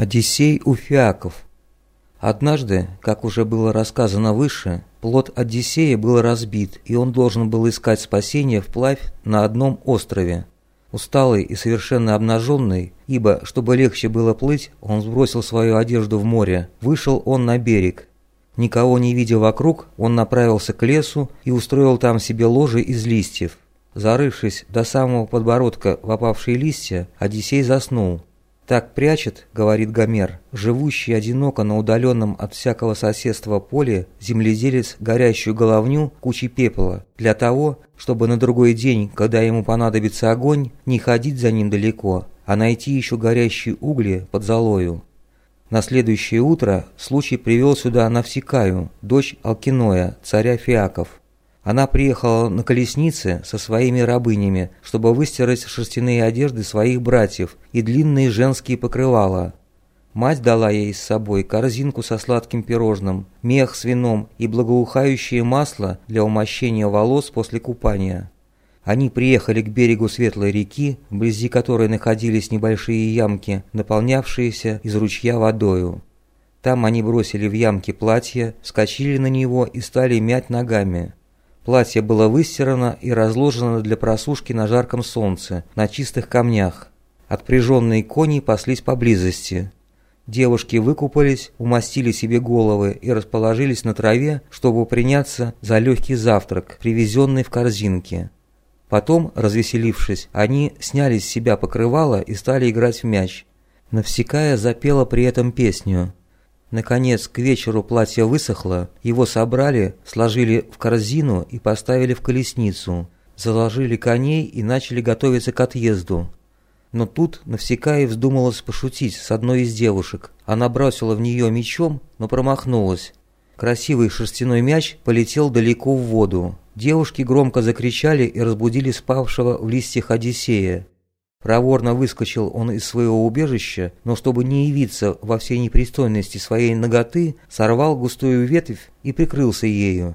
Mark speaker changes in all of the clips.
Speaker 1: Одиссей у Фиаков. Однажды, как уже было рассказано выше, плод Одиссея был разбит, и он должен был искать спасение вплавь на одном острове. Усталый и совершенно обнаженный, ибо, чтобы легче было плыть, он сбросил свою одежду в море, вышел он на берег. Никого не видя вокруг, он направился к лесу и устроил там себе ложе из листьев. Зарывшись до самого подбородка в опавшие листья, Одиссей заснул. Так прячет, говорит Гомер, живущий одиноко на удаленном от всякого соседства поле земледелец горящую головню кучей пепла, для того, чтобы на другой день, когда ему понадобится огонь, не ходить за ним далеко, а найти еще горящие угли под золою. На следующее утро случай привел сюда Навсекаю, дочь Алкиноя, царя Фиаков. Она приехала на колеснице со своими рабынями, чтобы выстирать шерстяные одежды своих братьев и длинные женские покрывала. Мать дала ей с собой корзинку со сладким пирожным, мех с вином и благоухающее масло для умощения волос после купания. Они приехали к берегу Светлой реки, вблизи которой находились небольшие ямки, наполнявшиеся из ручья водою. Там они бросили в ямки платье, вскочили на него и стали мять ногами. Платье было выстирано и разложено для просушки на жарком солнце, на чистых камнях. Отпряженные кони паслись поблизости. Девушки выкупались, умастили себе головы и расположились на траве, чтобы приняться за легкий завтрак, привезенный в корзинке. Потом, развеселившись, они сняли с себя покрывало и стали играть в мяч. Навсекая запела при этом песню – Наконец, к вечеру платье высохло, его собрали, сложили в корзину и поставили в колесницу, заложили коней и начали готовиться к отъезду. Но тут Навсекая вздумалась пошутить с одной из девушек. Она бросила в нее мечом, но промахнулась. Красивый шерстяной мяч полетел далеко в воду. Девушки громко закричали и разбудили спавшего в листьях Одиссея. Проворно выскочил он из своего убежища, но чтобы не явиться во всей непристойности своей ноготы, сорвал густую ветвь и прикрылся ею.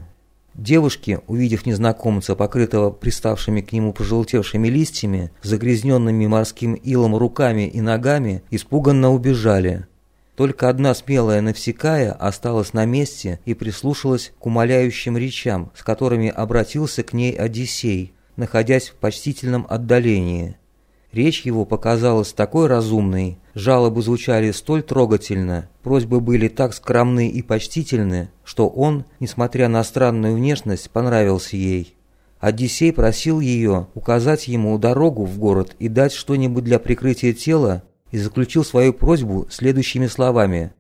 Speaker 1: Девушки, увидев незнакомца, покрытого приставшими к нему пожелтевшими листьями, загрязненными морским илом руками и ногами, испуганно убежали. Только одна смелая Навсекая осталась на месте и прислушалась к умоляющим речам, с которыми обратился к ней Одиссей, находясь в почтительном отдалении. Речь его показалась такой разумной, жалобы звучали столь трогательно, просьбы были так скромны и почтительны, что он, несмотря на странную внешность, понравился ей. Одиссей просил ее указать ему дорогу в город и дать что-нибудь для прикрытия тела, и заключил свою просьбу следующими словами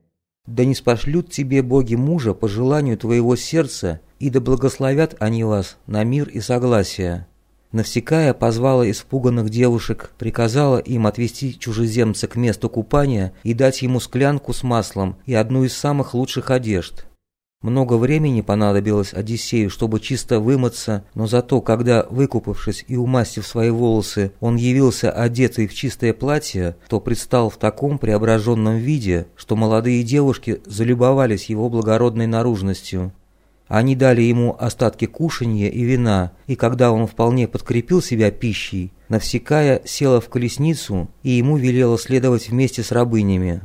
Speaker 1: «Да не спошлют тебе боги мужа по желанию твоего сердца, и да благословят они вас на мир и согласие». Навсекая позвала испуганных девушек, приказала им отвести чужеземца к месту купания и дать ему склянку с маслом и одну из самых лучших одежд. Много времени понадобилось Одиссею, чтобы чисто вымыться, но зато, когда, выкупавшись и умастив свои волосы, он явился одетый в чистое платье, то предстал в таком преображенном виде, что молодые девушки залюбовались его благородной наружностью. Они дали ему остатки кушанья и вина, и когда он вполне подкрепил себя пищей, Навсекая села в колесницу и ему велела следовать вместе с рабынями.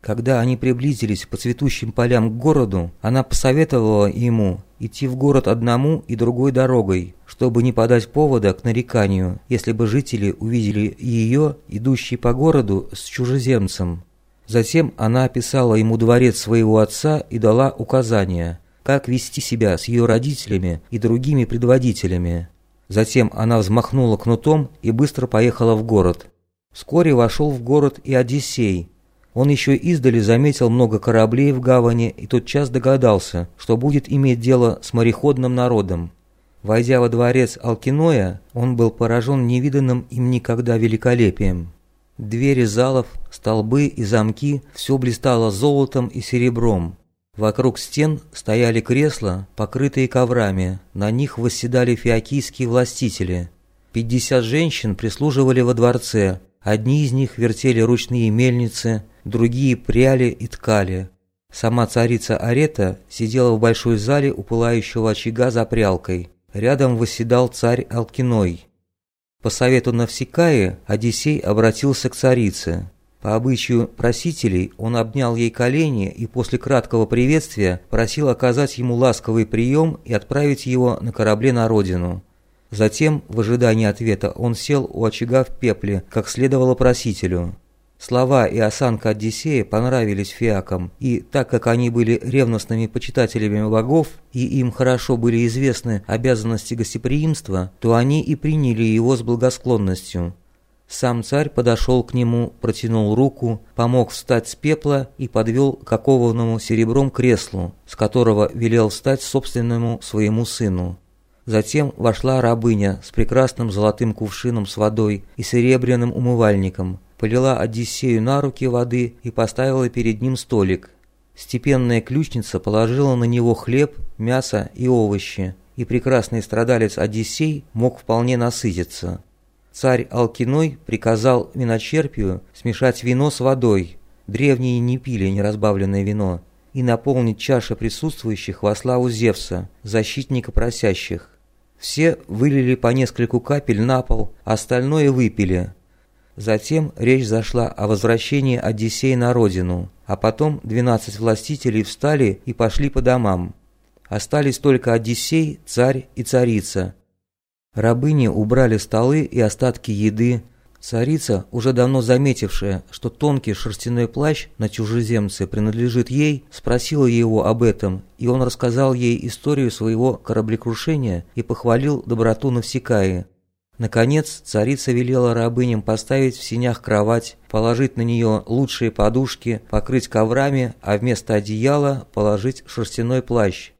Speaker 1: Когда они приблизились по цветущим полям к городу, она посоветовала ему идти в город одному и другой дорогой, чтобы не подать повода к нареканию, если бы жители увидели ее, идущей по городу с чужеземцем. Затем она описала ему дворец своего отца и дала указания – как вести себя с ее родителями и другими предводителями. Затем она взмахнула кнутом и быстро поехала в город. Вскоре вошел в город и Одиссей. Он еще издали заметил много кораблей в гавани и тотчас догадался, что будет иметь дело с мореходным народом. Войдя во дворец Алкиноя, он был поражен невиданным им никогда великолепием. Двери залов, столбы и замки – все блистало золотом и серебром. Вокруг стен стояли кресла, покрытые коврами, на них восседали фиокийские властители. Пятьдесят женщин прислуживали во дворце, одни из них вертели ручные мельницы, другие пряли и ткали. Сама царица Арета сидела в большой зале у пылающего очага за прялкой. Рядом восседал царь Алкиной. По совету Навсекаи Одиссей обратился к царице. По обычаю просителей он обнял ей колени и после краткого приветствия просил оказать ему ласковый прием и отправить его на корабле на родину. Затем, в ожидании ответа, он сел у очага в пепле, как следовало просителю. Слова и осанка Одиссея понравились фиакам, и так как они были ревностными почитателями богов, и им хорошо были известны обязанности гостеприимства, то они и приняли его с благосклонностью. Сам царь подошел к нему, протянул руку, помог встать с пепла и подвел к окованному серебром креслу, с которого велел встать собственному своему сыну. Затем вошла рабыня с прекрасным золотым кувшином с водой и серебряным умывальником, полила Одиссею на руки воды и поставила перед ним столик. Степенная ключница положила на него хлеб, мясо и овощи, и прекрасный страдалец Одиссей мог вполне насытиться. Царь Алкиной приказал виночерпию смешать вино с водой, древние не пили неразбавленное вино, и наполнить чаши присутствующих во славу Зевса, защитника просящих. Все вылили по нескольку капель на пол, остальное выпили, Затем речь зашла о возвращении Одиссея на родину, а потом 12 властителей встали и пошли по домам. Остались только Одиссей, царь и царица. Рабыни убрали столы и остатки еды. Царица, уже давно заметившая, что тонкий шерстяной плащ на чужеземце принадлежит ей, спросила его об этом, и он рассказал ей историю своего кораблекрушения и похвалил доброту Навсекаи. Наконец, царица велела рабыням поставить в синях кровать, положить на нее лучшие подушки, покрыть коврами, а вместо одеяла положить шерстяной плащ.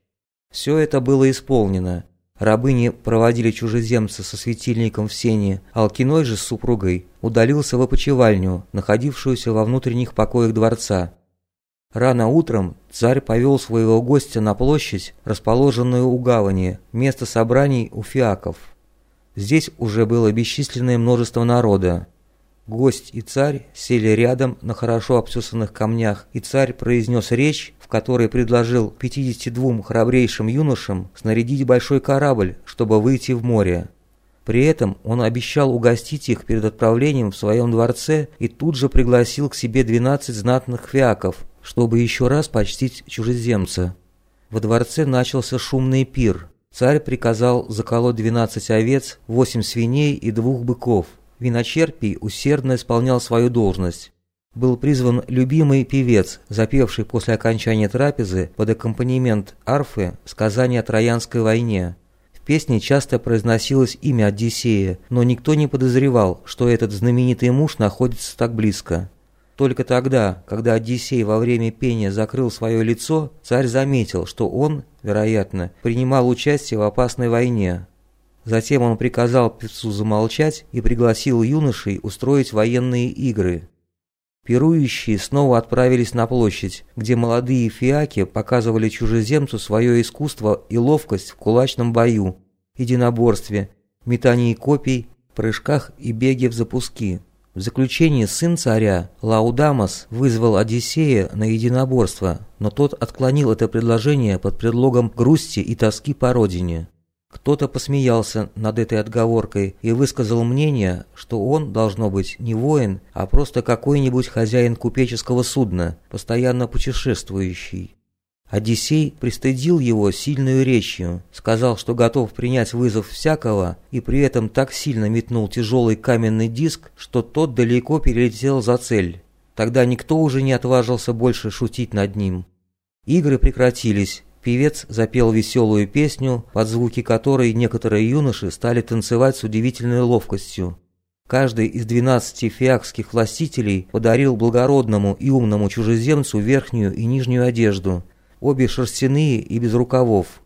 Speaker 1: Все это было исполнено. Рабыни проводили чужеземца со светильником в сене, Алкиной же с супругой удалился в опочивальню, находившуюся во внутренних покоях дворца. Рано утром царь повел своего гостя на площадь, расположенную у гавани, место собраний у фиаков. Здесь уже было бесчисленное множество народа. Гость и царь сели рядом на хорошо обтесанных камнях, и царь произнес речь, в которой предложил 52 храбрейшим юношам снарядить большой корабль, чтобы выйти в море. При этом он обещал угостить их перед отправлением в своем дворце и тут же пригласил к себе 12 знатных фиаков, чтобы еще раз почтить чужеземца. Во дворце начался шумный пир. Царь приказал заколоть 12 овец, 8 свиней и двух быков. Виночерпий усердно исполнял свою должность. Был призван любимый певец, запевший после окончания трапезы под аккомпанемент арфы сказания о Троянской войне. В песне часто произносилось имя Одиссея, но никто не подозревал, что этот знаменитый муж находится так близко. Только тогда, когда Одиссей во время пения закрыл свое лицо, царь заметил, что он, вероятно, принимал участие в опасной войне. Затем он приказал певцу замолчать и пригласил юношей устроить военные игры. Пирующие снова отправились на площадь, где молодые фиаки показывали чужеземцу свое искусство и ловкость в кулачном бою, единоборстве, метании копий, прыжках и беге в запуски. В заключение сын царя, Лаудамос, вызвал Одиссея на единоборство, но тот отклонил это предложение под предлогом грусти и тоски по родине. Кто-то посмеялся над этой отговоркой и высказал мнение, что он, должно быть, не воин, а просто какой-нибудь хозяин купеческого судна, постоянно путешествующий. Одиссей пристыдил его сильную речью, сказал, что готов принять вызов всякого, и при этом так сильно метнул тяжелый каменный диск, что тот далеко перелетел за цель. Тогда никто уже не отважился больше шутить над ним. Игры прекратились, певец запел веселую песню, под звуки которой некоторые юноши стали танцевать с удивительной ловкостью. Каждый из двенадцати фиакских властителей подарил благородному и умному чужеземцу верхнюю и нижнюю одежду – обе шерстяные и без рукавов.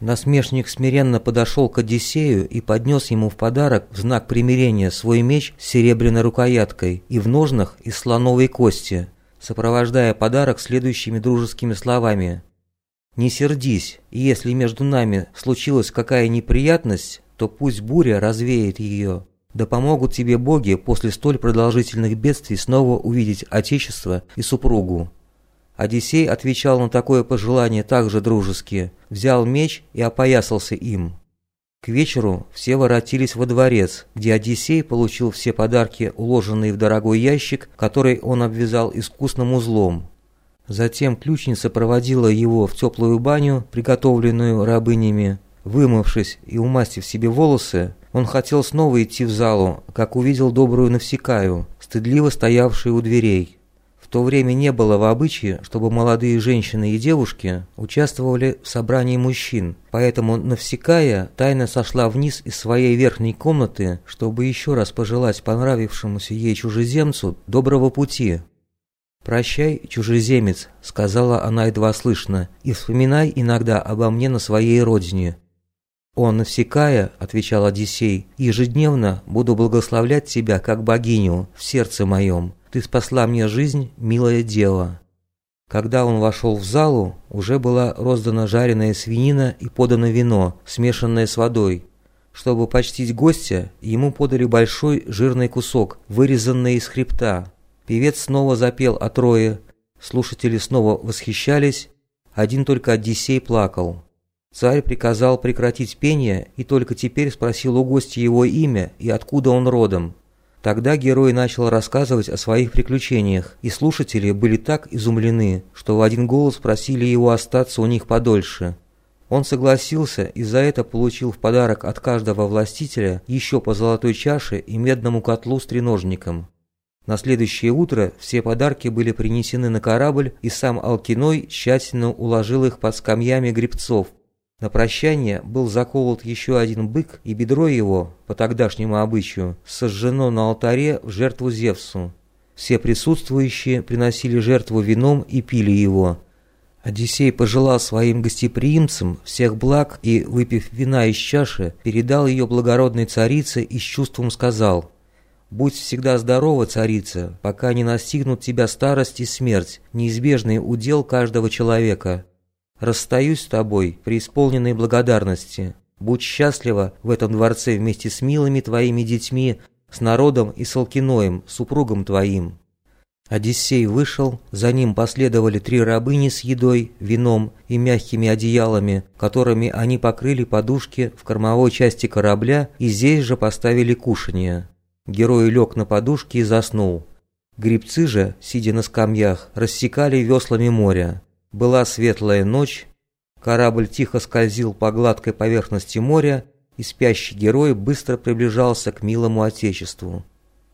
Speaker 1: Насмешник смиренно подошел к Одиссею и поднес ему в подарок в знак примирения свой меч с серебряной рукояткой и в ножнах из слоновой кости, сопровождая подарок следующими дружескими словами. «Не сердись, и если между нами случилась какая неприятность, то пусть буря развеет ее. Да помогут тебе боги после столь продолжительных бедствий снова увидеть Отечество и супругу». Одиссей отвечал на такое пожелание также дружески, взял меч и опоясался им. К вечеру все воротились во дворец, где Одиссей получил все подарки, уложенные в дорогой ящик, который он обвязал искусным узлом. Затем ключница проводила его в теплую баню, приготовленную рабынями. Вымывшись и умастив себе волосы, он хотел снова идти в залу, как увидел добрую Навсекаю, стыдливо стоявшую у дверей то время не было в обычае, чтобы молодые женщины и девушки участвовали в собрании мужчин, поэтому Навсекая тайно сошла вниз из своей верхней комнаты, чтобы еще раз пожелать понравившемуся ей чужеземцу доброго пути. «Прощай, чужеземец», — сказала она едва слышно, — «и вспоминай иногда обо мне на своей родине». «Он, Навсекая», — отвечал Одиссей, — «ежедневно буду благословлять тебя как богиню в сердце моем, ты спасла мне жизнь, милое дело». Когда он вошел в залу, уже была роздана жареная свинина и подано вино, смешанное с водой. Чтобы почтить гостя, ему подали большой жирный кусок, вырезанный из хребта. Певец снова запел о трое, слушатели снова восхищались, один только Одиссей плакал. Царь приказал прекратить пение и только теперь спросил у гостя его имя и откуда он родом. Тогда герой начал рассказывать о своих приключениях, и слушатели были так изумлены, что в один голос просили его остаться у них подольше. Он согласился и за это получил в подарок от каждого властителя еще по золотой чаше и медному котлу с треножником. На следующее утро все подарки были принесены на корабль, и сам Алкиной тщательно уложил их под скамьями гребцов, на прощание был заколот еще один бык, и бедро его, по тогдашнему обычаю, сожжено на алтаре в жертву Зевсу. Все присутствующие приносили жертву вином и пили его. Одиссей пожелал своим гостеприимцам всех благ и, выпив вина из чаши, передал ее благородной царице и с чувством сказал «Будь всегда здорова, царица, пока не настигнут тебя старость и смерть, неизбежный удел каждого человека». Расстаюсь с тобой, при исполненной благодарности. Будь счастлива в этом дворце вместе с милыми твоими детьми, с народом и с Алкиноем, супругом твоим». Одиссей вышел, за ним последовали три рабыни с едой, вином и мягкими одеялами, которыми они покрыли подушки в кормовой части корабля и здесь же поставили кушанье. Герой лег на подушке и заснул. Грибцы же, сидя на скамьях, рассекали веслами моря. Была светлая ночь, корабль тихо скользил по гладкой поверхности моря, и спящий герой быстро приближался к милому отечеству.